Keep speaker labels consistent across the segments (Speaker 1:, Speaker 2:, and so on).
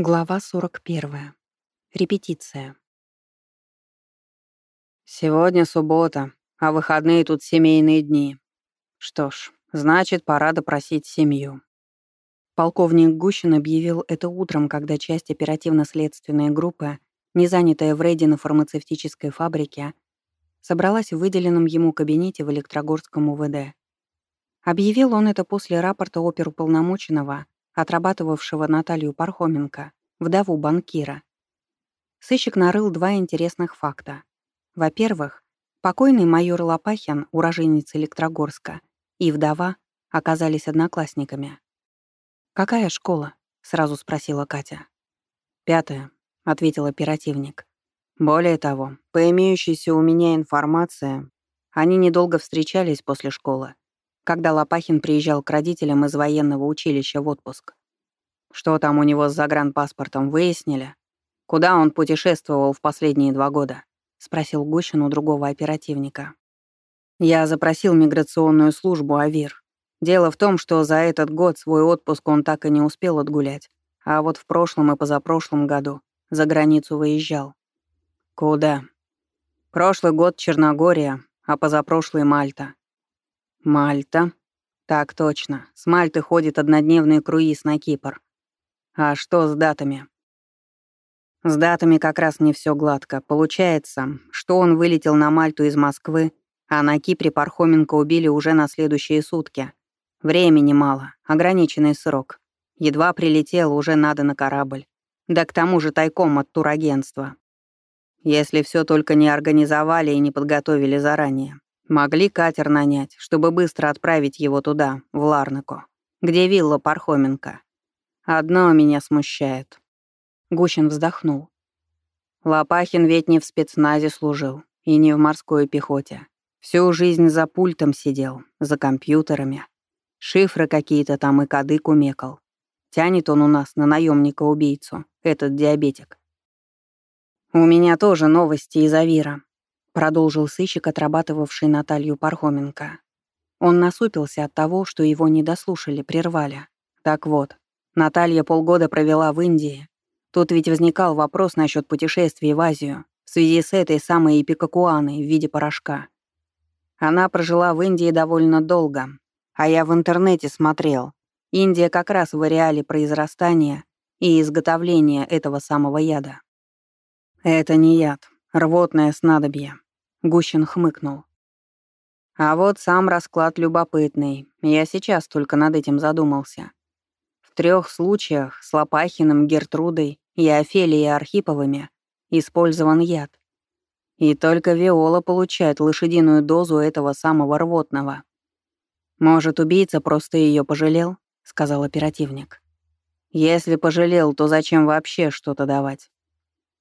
Speaker 1: Глава 41. Репетиция.
Speaker 2: Сегодня суббота, а выходные тут семейные дни. Что ж, значит, пора допросить семью.
Speaker 1: Полковник Гущин объявил это утром, когда часть оперативно-следственной группы, не занятая в рейде на фармацевтической фабрике, собралась в выделенном ему кабинете в Электрогорском УВД. Объявил он это после рапорта оперуполномоченного отрабатывавшего Наталью Пархоменко, вдову банкира. Сыщик нарыл два интересных факта. Во-первых, покойный майор Лопахин, уроженец Электрогорска, и вдова оказались одноклассниками. «Какая школа?» — сразу спросила Катя.
Speaker 2: «Пятая», — ответил оперативник. «Более того, по имеющейся у меня информации, они недолго встречались после школы когда Лопахин приезжал к родителям из военного училища в отпуск. Что там у него с загранпаспортом, выяснили? Куда он путешествовал в последние два года? Спросил Гущин у другого оперативника. Я запросил миграционную службу АВИР. Дело в том, что за этот год свой отпуск он так и не успел отгулять, а вот в прошлом и позапрошлом году за границу выезжал. Куда? Прошлый год Черногория, а позапрошлый Мальта. Мальта. Так точно. С Мальты ходит однодневный круиз на Кипр. А что с датами? С датами как раз не все гладко. Получается, что он вылетел на Мальту из Москвы, а на Кипре Пархоменко убили уже на следующие сутки. Времени мало, ограниченный срок. Едва прилетел, уже надо на корабль. Да к тому же тайком от турагентства. Если все только не организовали и не подготовили заранее. Могли катер нанять, чтобы быстро отправить его туда, в Ларнаку, где вилла Пархоменко. Одно меня смущает.
Speaker 1: Гущин вздохнул.
Speaker 2: Лопахин ведь не в спецназе служил и не в морской пехоте. Всю жизнь за пультом сидел, за компьютерами. Шифры какие-то там и коды кумекал. Тянет он у нас на наемника убийцу этот диабетик. У меня тоже новости из Авира продолжил сыщик, отрабатывавший Наталью Пархоменко. Он насупился от того, что его не дослушали, прервали. Так вот, Наталья полгода провела в Индии. Тут ведь возникал вопрос насчет путешествий в Азию в связи с этой самой эпикакуаной в виде порошка. Она прожила в Индии довольно долго, а я в интернете смотрел. Индия как раз в ареале произрастания и изготовления этого самого яда. Это не яд, рвотное снадобье. Гущин хмыкнул. А вот сам расклад любопытный. Я сейчас только над этим задумался. В трех случаях с Лопахиным, Гертрудой и Офелией Архиповыми использован яд. И только Виола получает лошадиную дозу этого самого рвотного. «Может, убийца просто ее пожалел?» — сказал оперативник. «Если пожалел, то зачем вообще что-то давать?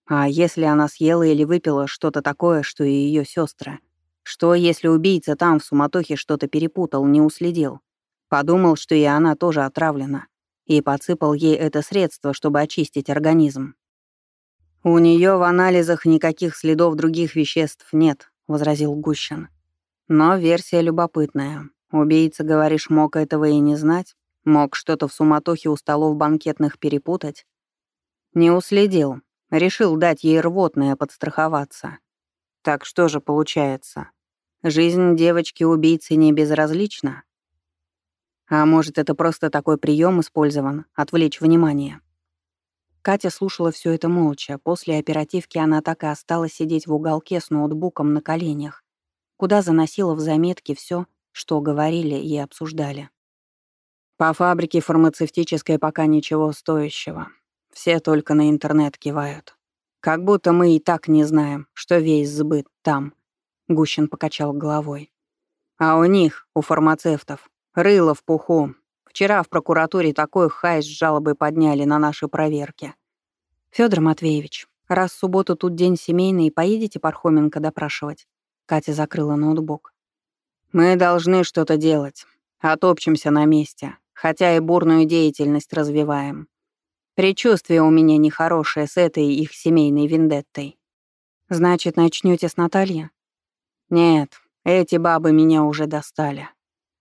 Speaker 2: А если она съела или выпила что-то такое, что и ее сестры? Что, если убийца там в суматохе что-то перепутал, не уследил? Подумал, что и она тоже отравлена. И подсыпал ей это средство, чтобы очистить организм. «У нее в анализах никаких следов других веществ нет», — возразил Гущин. «Но версия любопытная. Убийца, говоришь, мог этого и не знать? Мог что-то в суматохе у столов банкетных перепутать?» «Не уследил», Решил дать ей рвотное подстраховаться. Так что же получается? Жизнь девочки-убийцы не безразлична? А может, это просто такой прием использован — отвлечь внимание? Катя слушала все это молча. После оперативки она так и осталась сидеть в уголке с ноутбуком на коленях, куда заносила в заметки все, что говорили и обсуждали. По фабрике фармацевтической пока ничего стоящего. Все только на интернет кивают. Как будто мы и так не знаем, что весь сбыт там. Гущин покачал головой. А у них, у фармацевтов, рыло в пуху. Вчера в прокуратуре такой хай с жалобой подняли на наши проверки. Федор Матвеевич, раз в субботу тут день семейный, поедете Пархоменко допрашивать? Катя закрыла ноутбук. Мы должны что-то делать. Отопчемся на месте, хотя и бурную деятельность развиваем. Предчувствие у меня нехорошее с этой их семейной вендеттой. Значит, начнете с Натальи? Нет, эти бабы меня уже достали.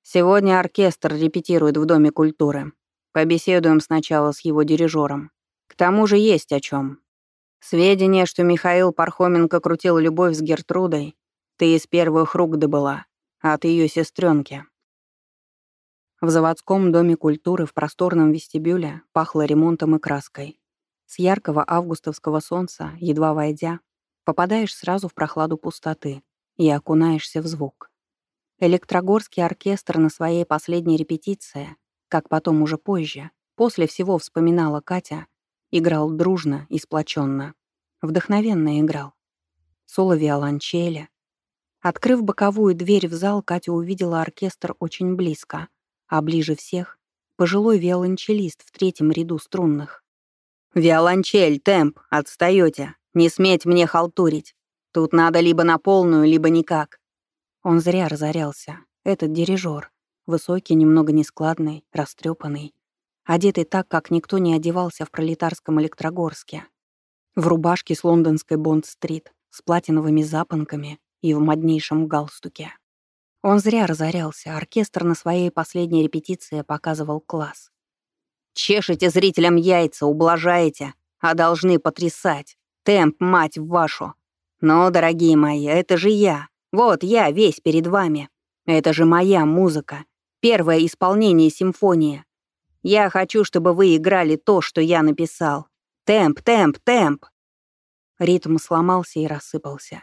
Speaker 2: Сегодня оркестр репетирует в Доме культуры. Побеседуем сначала с его дирижером. К тому же есть о чем. Сведения, что Михаил Пархоменко крутил любовь с Гертрудой, ты из первых рук добыла, от ее сестренки. В заводском доме культуры в просторном вестибюле пахло ремонтом и краской. С яркого августовского солнца, едва войдя, попадаешь сразу в прохладу пустоты и окунаешься в звук. Электрогорский оркестр на своей последней репетиции, как потом уже позже, после всего вспоминала Катя, играл дружно и сплоченно. Вдохновенно играл. Соло виолончели. Открыв боковую дверь в зал, Катя увидела оркестр очень близко, а ближе всех — пожилой виолончелист в третьем ряду струнных. «Виолончель, темп, отстаёте. Не сметь мне халтурить. Тут надо либо на полную, либо никак». Он зря разорялся. Этот дирижер. Высокий, немного нескладный, растрепанный. Одетый так, как никто не одевался в пролетарском Электрогорске. В рубашке с лондонской Бонд-стрит, с платиновыми запонками и в моднейшем галстуке. Он зря разорялся, оркестр на своей последней репетиции показывал класс. Чешете зрителям яйца, ублажаете, а должны потрясать. Темп, мать вашу. Но, дорогие мои, это же я. Вот я весь перед вами. Это же моя музыка. Первое исполнение симфонии. Я хочу, чтобы вы играли то, что я написал. Темп, темп, темп. Ритм сломался и рассыпался.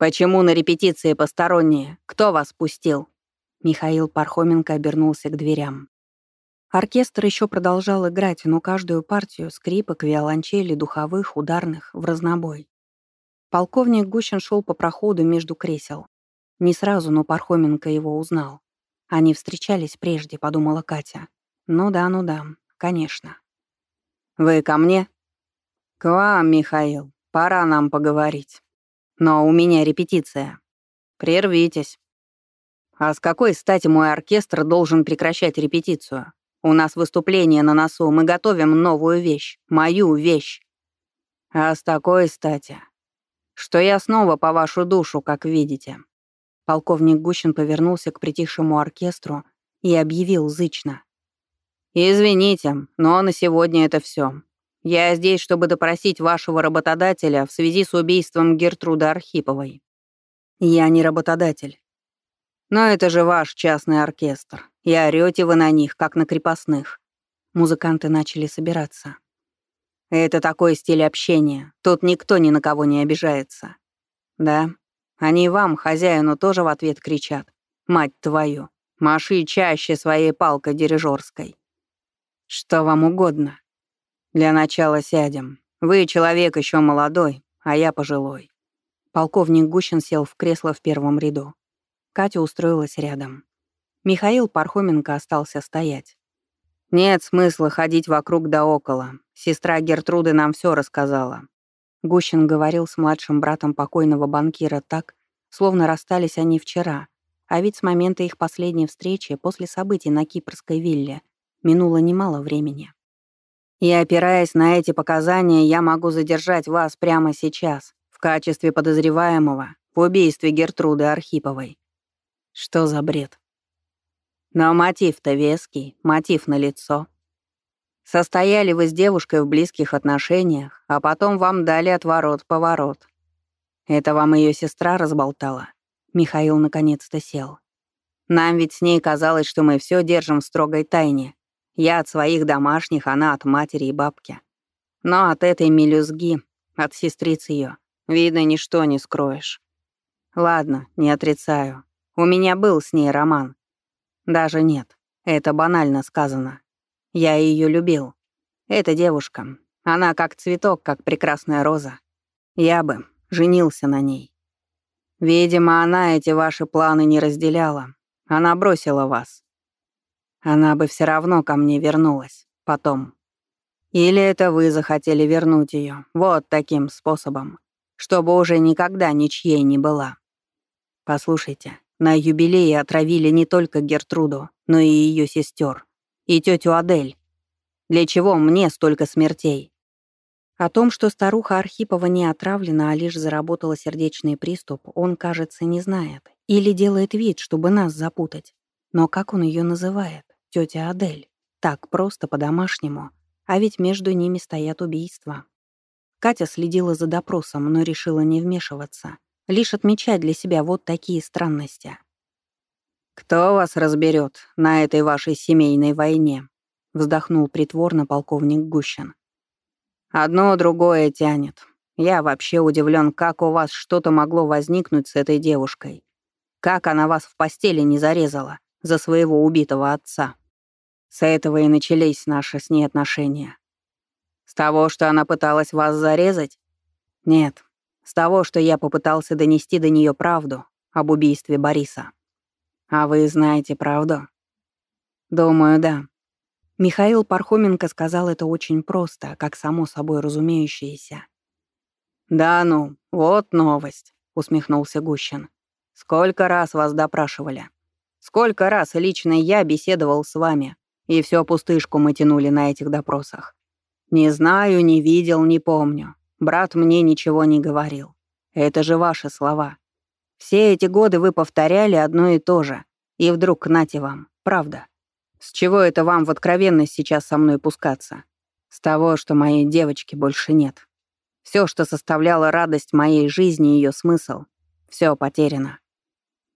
Speaker 2: «Почему на репетиции посторонние? Кто вас пустил?» Михаил Пархоменко обернулся к дверям. Оркестр еще продолжал играть, но каждую партию скрипок, виолончели, духовых, ударных в разнобой. Полковник Гущин шел по проходу между кресел. Не сразу, но Пархоменко его узнал. Они встречались прежде, подумала Катя. Ну да, ну да, конечно. «Вы ко мне?» «К вам, Михаил. Пора нам поговорить. Но у меня репетиция. Прервитесь». «А с какой стати мой оркестр должен прекращать репетицию? У нас выступление на носу, мы готовим новую вещь, мою вещь. А с такой стати, что я снова по вашу душу, как видите». Полковник Гущин повернулся к притихшему оркестру и объявил зычно. «Извините, но на сегодня это все. Я здесь, чтобы допросить вашего работодателя в связи с убийством Гертруды Архиповой». «Я не работодатель». «Но это же ваш частный оркестр и орёте вы на них, как на крепостных». Музыканты начали собираться. «Это такой стиль общения. Тут никто ни на кого не обижается». «Да, они вам, хозяину, тоже в ответ кричат. Мать твою, маши чаще своей палкой дирижерской». «Что вам угодно?» «Для начала сядем. Вы человек еще молодой, а я пожилой». Полковник Гущин сел в кресло в первом ряду. Катя устроилась рядом. Михаил Пархоменко остался стоять. «Нет смысла ходить вокруг да около. Сестра Гертруды нам все рассказала». Гущин говорил с младшим братом покойного банкира так, словно расстались они вчера, а ведь с момента их последней встречи после событий на Кипрской вилле минуло немало времени. И опираясь на эти показания, я могу задержать вас прямо сейчас, в качестве подозреваемого в убийстве Гертруды Архиповой. Что за бред? Но мотив-то веский, мотив на лицо. Состояли вы с девушкой в близких отношениях, а потом вам дали отворот-поворот. Это вам ее сестра разболтала. Михаил наконец-то сел. Нам ведь с ней казалось, что мы все держим в строгой тайне. Я от своих домашних, она от матери и бабки. Но от этой мелюзги, от сестриц ее, видно, ничто не скроешь. Ладно, не отрицаю. У меня был с ней роман. Даже нет, это банально сказано. Я ее любил. Эта девушка, она как цветок, как прекрасная роза. Я бы женился на ней. Видимо, она эти ваши планы не разделяла. Она бросила вас. Она бы все равно ко мне вернулась. Потом. Или это вы захотели вернуть ее вот таким способом, чтобы уже никогда ничьей не была. Послушайте, на юбилее отравили не только Гертруду, но и ее сестер, и тетю Адель. Для чего мне столько смертей? О том, что старуха Архипова не отравлена, а лишь заработала сердечный приступ, он, кажется, не знает. Или делает вид, чтобы нас запутать. Но как он ее называет? Тетя Адель. Так просто, по-домашнему.
Speaker 1: А ведь между ними стоят убийства. Катя следила за допросом, но решила не вмешиваться, лишь отмечать для себя вот такие странности.
Speaker 2: «Кто вас разберет на этой вашей семейной войне?» — вздохнул притворно полковник Гущин. «Одно другое тянет. Я вообще удивлен, как у вас что-то могло возникнуть с этой девушкой. Как она вас в постели не зарезала за своего убитого отца. С этого и начались наши с ней отношения. С того, что она пыталась вас зарезать? Нет, с того, что я попытался донести до нее правду об убийстве Бориса. А вы знаете правду? Думаю, да.
Speaker 1: Михаил Пархоменко сказал это очень просто, как само собой разумеющееся.
Speaker 2: «Да ну, вот новость», — усмехнулся Гущин. «Сколько раз вас допрашивали? Сколько раз лично я беседовал с вами, и всё пустышку мы тянули на этих допросах. Не знаю, не видел, не помню. Брат мне ничего не говорил. Это же ваши слова. Все эти годы вы повторяли одно и то же, и вдруг нате вам, правда. С чего это вам в откровенность сейчас со мной пускаться? С того, что моей девочки больше нет. Все, что составляло радость моей жизни и ее смысл, все потеряно.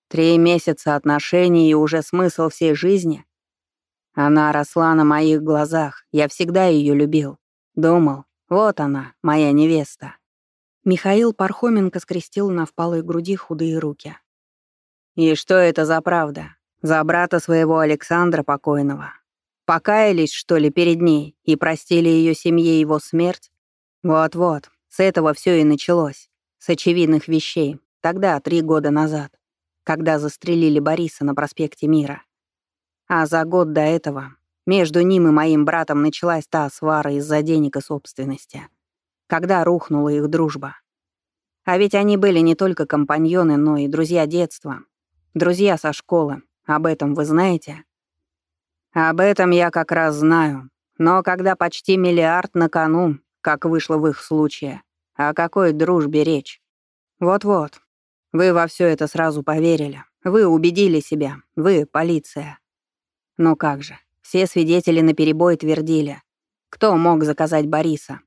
Speaker 2: Три месяца отношений и уже смысл всей жизни. Она росла на моих глазах, я всегда ее любил. Думал, вот она, моя невеста.
Speaker 1: Михаил Пархоменко скрестил на впалой груди худые руки.
Speaker 2: И что это за правда? За брата своего Александра покойного. Покаялись, что ли, перед ней и простили ее семье его смерть? Вот-вот, с этого все и началось. С очевидных вещей. Тогда, три года назад. Когда застрелили Бориса на проспекте Мира. А за год до этого между ним и моим братом началась та свара из-за денег и собственности. Когда рухнула их дружба. А ведь они были не только компаньоны, но и друзья детства. Друзья со школы, об этом вы знаете? Об этом я как раз знаю. Но когда почти миллиард на кону, как вышло в их случае, о какой дружбе речь? Вот-вот. Вы во все это сразу поверили. Вы убедили себя. Вы — полиция. Ну как же, все свидетели наперебой твердили. Кто мог заказать Бориса?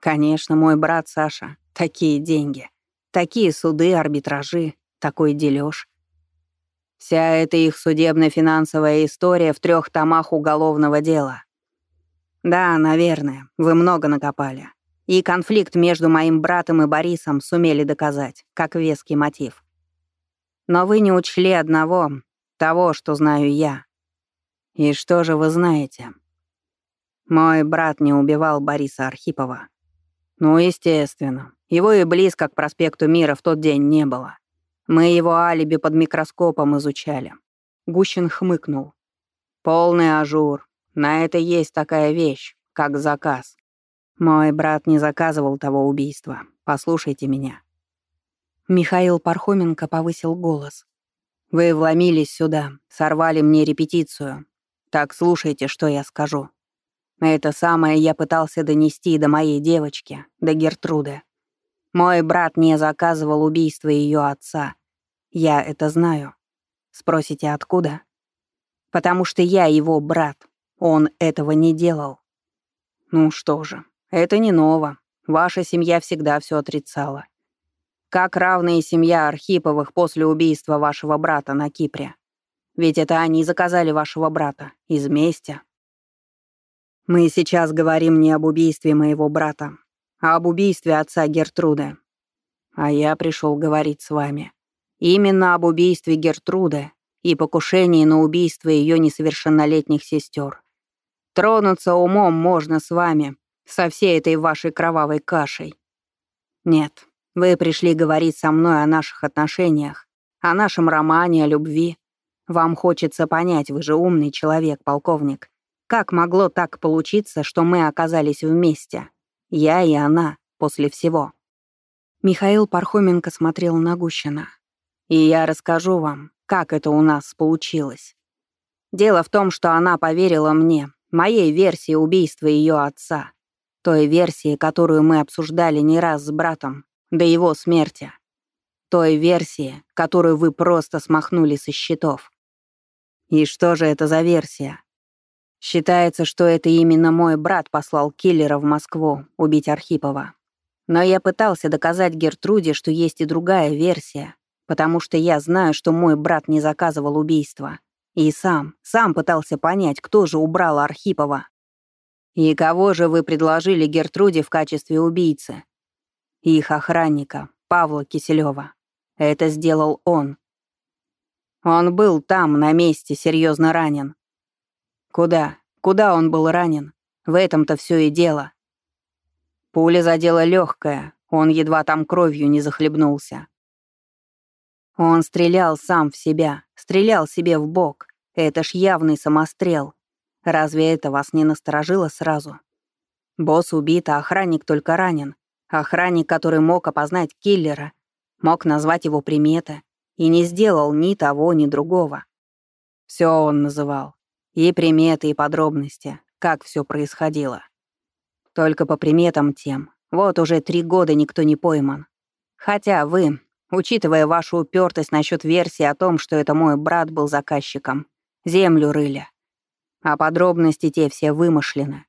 Speaker 2: Конечно, мой брат Саша. Такие деньги. Такие суды, арбитражи, такой дележ. Вся эта их судебно-финансовая история в трех томах уголовного дела. Да, наверное, вы много накопали. И конфликт между моим братом и Борисом сумели доказать, как веский мотив. Но вы не учли одного, того, что знаю я. И что же вы знаете? Мой брат не убивал Бориса Архипова. Ну, естественно. Его и близко к проспекту Мира в тот день не было. Мы его алиби под микроскопом изучали.
Speaker 1: Гущин хмыкнул.
Speaker 2: Полный ажур. На это есть такая вещь, как заказ. Мой брат не заказывал того убийства. Послушайте меня.
Speaker 1: Михаил Пархоменко повысил голос.
Speaker 2: Вы вломились сюда, сорвали мне репетицию. Так слушайте, что я скажу. Это самое я пытался донести до моей девочки, до Гертруды. Мой брат не заказывал убийство ее отца. Я это знаю. Спросите, откуда? Потому что я его брат. Он этого не делал. Ну что же, это не ново. Ваша семья всегда все отрицала. Как равная семья Архиповых после убийства вашего брата на Кипре. Ведь это они заказали вашего брата. Из мести. Мы сейчас говорим не об убийстве моего брата, а об убийстве отца Гертруды. А я пришел говорить с вами. Именно об убийстве Гертруды и покушении на убийство ее несовершеннолетних сестер. Тронуться умом можно с вами, со всей этой вашей кровавой кашей. Нет, вы пришли говорить со мной о наших отношениях, о нашем романе, о любви. Вам хочется понять, вы же умный человек, полковник. Как могло так получиться, что мы оказались вместе? Я и она, после всего.
Speaker 1: Михаил Пархоменко смотрел на Гущина.
Speaker 2: И я расскажу вам, как это у нас получилось. Дело в том, что она поверила мне, моей версии убийства ее отца, той версии, которую мы обсуждали не раз с братом, до его смерти. Той версии, которую вы просто смахнули со счетов. И что же это за версия?
Speaker 1: Считается, что это именно мой брат послал киллера в Москву убить Архипова. Но я пытался доказать Гертруде, что есть и другая версия, потому что я знаю, что мой брат не заказывал убийство. И сам, сам пытался понять, кто же убрал Архипова. И кого же вы предложили Гертруде в качестве убийцы? Их охранника, Павла Киселева. Это сделал он. Он был там, на месте, серьезно ранен. Куда? Куда он был ранен? В этом-то все и дело. Пуля задела легкое, он едва там кровью не захлебнулся. Он стрелял сам в себя, стрелял себе в бок. Это ж явный самострел. Разве это вас не насторожило сразу? Босс убит, а охранник только ранен. Охранник, который мог опознать киллера, мог назвать его приметы и не сделал ни того, ни другого. Все он называл. И приметы, и подробности, как все происходило. Только по приметам тем. Вот уже три года никто не пойман. Хотя вы, учитывая вашу упертость насчет версии о том, что это мой брат был заказчиком, землю рыли. А подробности те все вымышлены.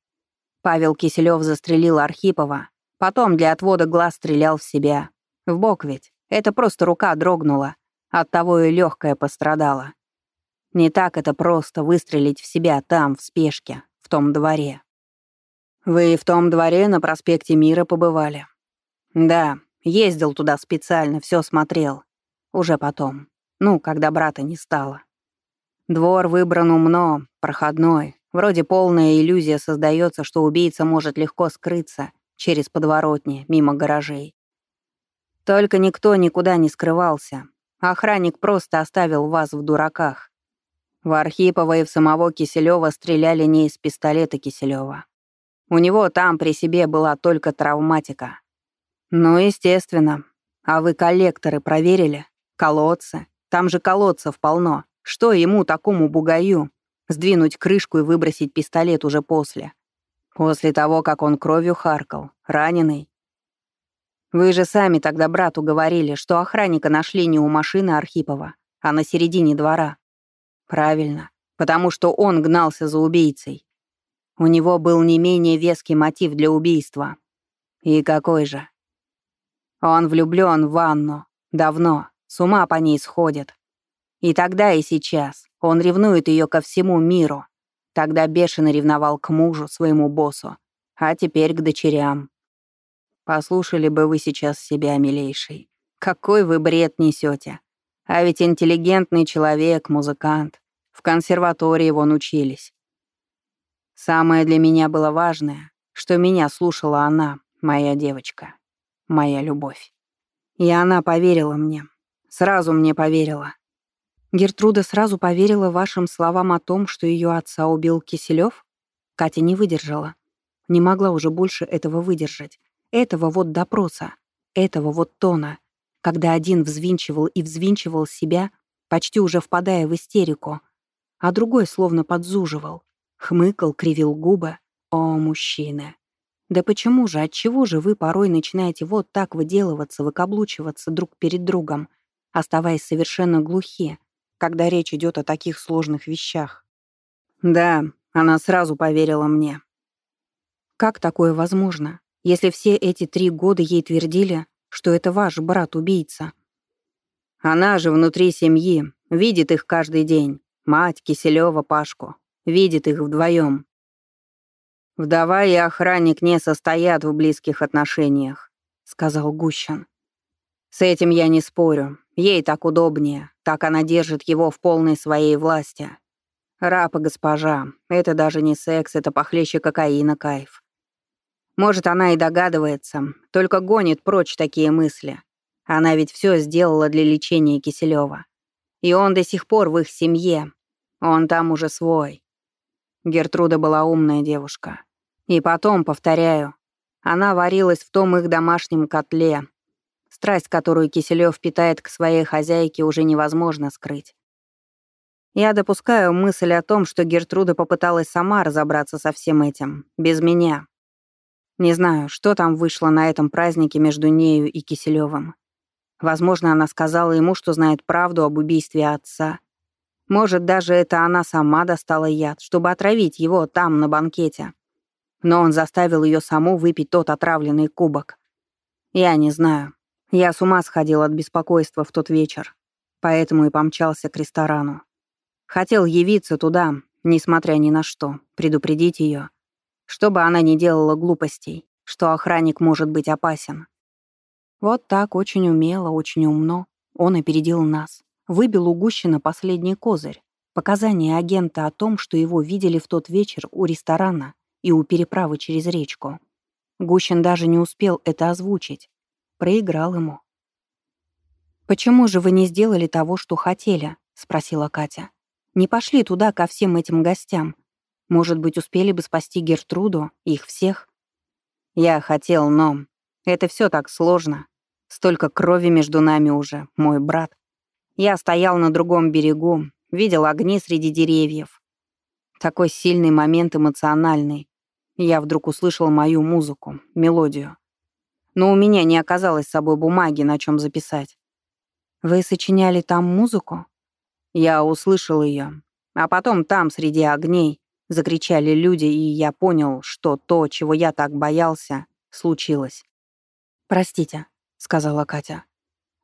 Speaker 1: Павел Киселев застрелил Архипова, потом для отвода глаз стрелял в себя. В бок ведь. Это просто рука дрогнула. Оттого и легкая пострадала. Не так это просто выстрелить в себя там, в спешке, в том дворе. Вы в том дворе на проспекте Мира побывали? Да, ездил туда специально, все смотрел. Уже потом. Ну, когда брата не стало. Двор выбран умно, проходной. Вроде полная иллюзия создается, что убийца может легко скрыться через подворотни, мимо гаражей. Только никто никуда не скрывался. Охранник просто оставил вас в дураках. В Архипова и в самого Киселева стреляли не из пистолета Киселева. У него там при себе была только травматика. Ну, естественно. А вы коллекторы проверили? Колодцы? Там же колодцев полно. Что ему, такому бугаю? Сдвинуть крышку и выбросить пистолет уже после. После того, как он кровью харкал, раненый. Вы же сами тогда брату говорили, что охранника нашли не у машины Архипова, а на середине двора. Правильно, потому что он гнался за убийцей. У него был не менее веский мотив для убийства. И какой же? Он влюблён в Анну. Давно. С ума по ней сходит. И тогда, и сейчас. Он ревнует её ко всему миру. Тогда бешено ревновал к мужу, своему боссу. А теперь к дочерям. Послушали бы вы сейчас себя, милейший. Какой вы бред несете. А ведь интеллигентный человек, музыкант. В консерватории вон учились. Самое для меня было важное, что меня слушала она, моя девочка, моя любовь. И она поверила мне. Сразу мне поверила. Гертруда сразу поверила вашим словам о том, что ее отца убил Киселев? Катя не выдержала. Не могла уже больше этого выдержать. Этого вот допроса. Этого вот тона когда один взвинчивал и взвинчивал себя, почти уже впадая в истерику, а другой словно подзуживал, хмыкал, кривил губы. О, мужчины! Да почему же, отчего же вы порой начинаете вот так выделываться, выкаблучиваться друг перед другом, оставаясь совершенно глухи, когда речь идет о таких сложных вещах? Да, она сразу поверила мне. Как такое возможно, если все эти три года ей твердили, что это ваш брат-убийца. Она же внутри семьи, видит их каждый день. Мать, Киселева, Пашку. Видит их вдвоем. «Вдова и охранник не состоят в близких отношениях», — сказал Гущин. «С этим я не спорю. Ей так удобнее. Так она держит его в полной своей власти. Раб и госпожа. Это даже не секс, это похлеще кокаина кайф. Может, она и догадывается, только гонит прочь такие мысли. Она ведь все сделала для лечения Киселева. И он до сих пор в их семье. Он там уже свой. Гертруда была умная девушка. И потом, повторяю, она варилась в том их домашнем котле. Страсть, которую Киселев питает к своей хозяйке, уже невозможно скрыть. Я допускаю мысль о том, что Гертруда попыталась сама разобраться со всем этим, без меня. Не знаю, что там вышло на этом празднике между нею и Киселевым. Возможно, она сказала ему, что знает правду об убийстве отца.
Speaker 2: Может, даже это она сама достала яд, чтобы отравить его там, на банкете. Но он заставил ее саму выпить тот отравленный кубок. Я не знаю. Я с ума сходил от беспокойства в тот вечер, поэтому и помчался к ресторану. Хотел явиться туда, несмотря ни на что, предупредить ее, чтобы она не делала глупостей, что охранник может быть опасен. Вот так очень умело, очень умно он опередил нас, выбил у Гущина последний козырь, показания агента о том, что его видели в тот вечер у ресторана и у переправы через речку. Гущин даже не успел это озвучить. Проиграл ему. «Почему же вы не сделали того, что хотели?» — спросила Катя. «Не пошли туда ко всем этим гостям. Может быть, успели бы спасти Гертруду, их всех?» «Я хотел, но это все так сложно. Столько крови между нами уже, мой брат. Я стоял на другом берегу, видел огни среди деревьев. Такой сильный момент эмоциональный. Я вдруг услышал мою музыку, мелодию. Но у меня не оказалось с собой бумаги, на чем записать. «Вы сочиняли там музыку?» Я услышал ее. А потом там, среди огней, закричали люди, и я понял, что то, чего я так боялся, случилось. «Простите», — сказала Катя.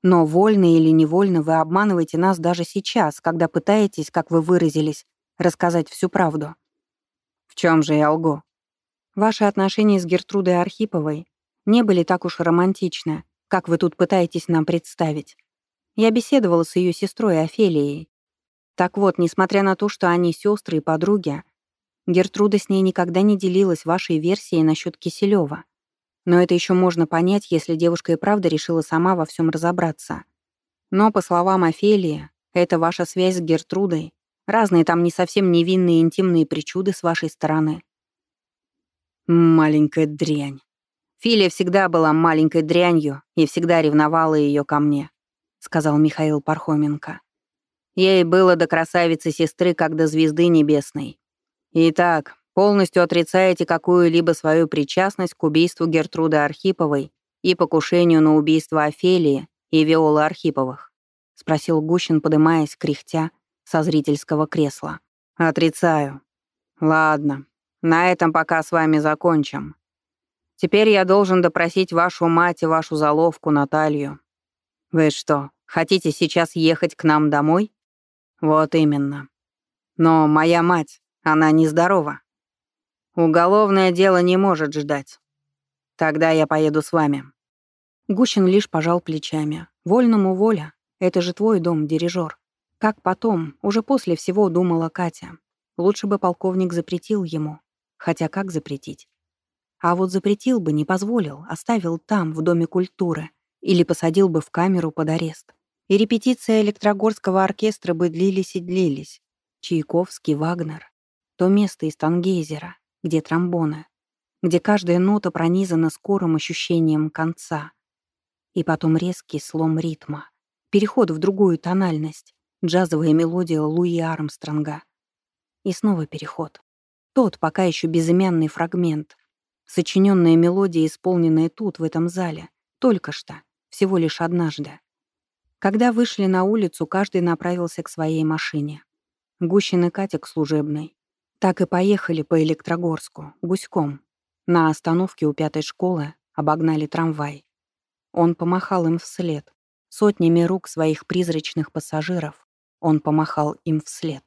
Speaker 2: «Но вольно или невольно вы обманываете нас даже сейчас, когда пытаетесь, как вы выразились, рассказать всю правду». «В чем же я лгу?» «Ваши отношения с Гертрудой Архиповой не были так уж романтичны, как вы тут пытаетесь нам представить. Я беседовала с ее сестрой Офелией. Так вот, несмотря на то, что они сестры и подруги, Гертруда с ней никогда не делилась вашей версией насчет Киселева. Но это еще можно понять, если девушка и правда решила сама во всем разобраться. Но, по словам Офелии, это ваша связь с Гертрудой, разные там не совсем невинные интимные причуды с вашей стороны. Маленькая дрянь. Филия всегда была маленькой дрянью и всегда ревновала ее ко мне, сказал Михаил Пархоменко. Ей было до красавицы сестры, как до звезды небесной. Итак, полностью отрицаете какую-либо свою причастность к убийству Гертруды Архиповой и покушению на убийство Офелии и Виолы Архиповых?» — спросил Гущин, подымаясь, кряхтя, со зрительского кресла. «Отрицаю. Ладно, на этом пока с вами закончим. Теперь я должен допросить вашу мать и вашу заловку Наталью. Вы что, хотите сейчас ехать к нам домой? Вот именно. Но моя мать, она нездорова. Уголовное дело не может ждать. Тогда я поеду с вами». Гущин лишь пожал плечами. «Вольному воля. Это же твой дом, дирижер. Как потом, уже после всего думала Катя. Лучше бы полковник запретил ему. Хотя как запретить? А вот запретил бы, не позволил, оставил там, в Доме культуры, или посадил бы в камеру под арест. И репетиции электрогорского оркестра бы длились и длились. Чайковский, Вагнер. То место из Тангейзера, где тромбоны, где каждая нота пронизана скорым ощущением конца. И потом резкий слом ритма, переход в другую тональность, джазовая мелодия Луи Армстронга. И снова переход. Тот пока еще безымянный фрагмент, сочиненная мелодия, исполненная тут, в этом зале, только что, всего лишь однажды. Когда вышли на улицу, каждый направился к своей машине. Гущин и Катя к служебной. Так и поехали по Электрогорску, гуськом. На остановке у пятой школы обогнали трамвай. Он помахал им вслед. Сотнями рук своих призрачных пассажиров он помахал им вслед.